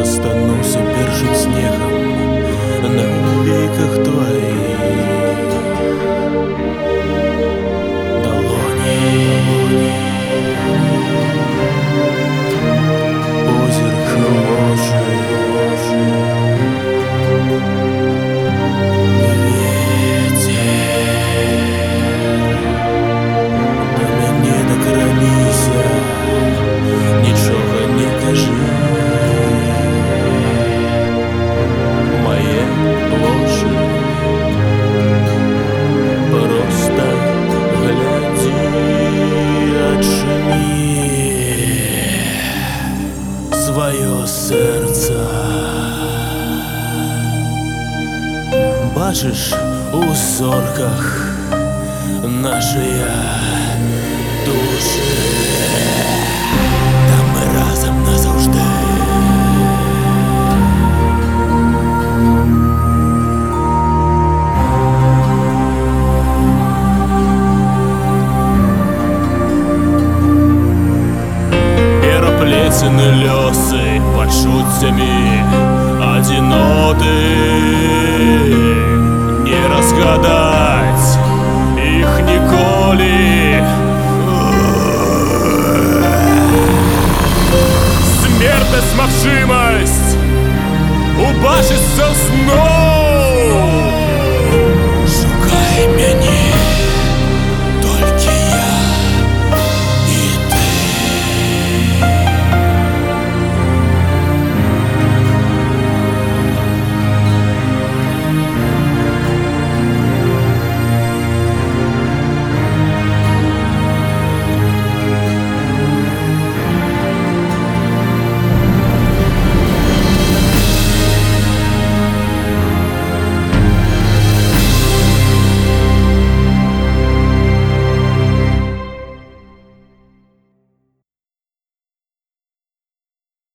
Застану, сопержит снег. серця. Бачиш у сорках нашої душі, там мы разом назавжди. Переплетены лесы шутцамі адзіноты Не разгадаць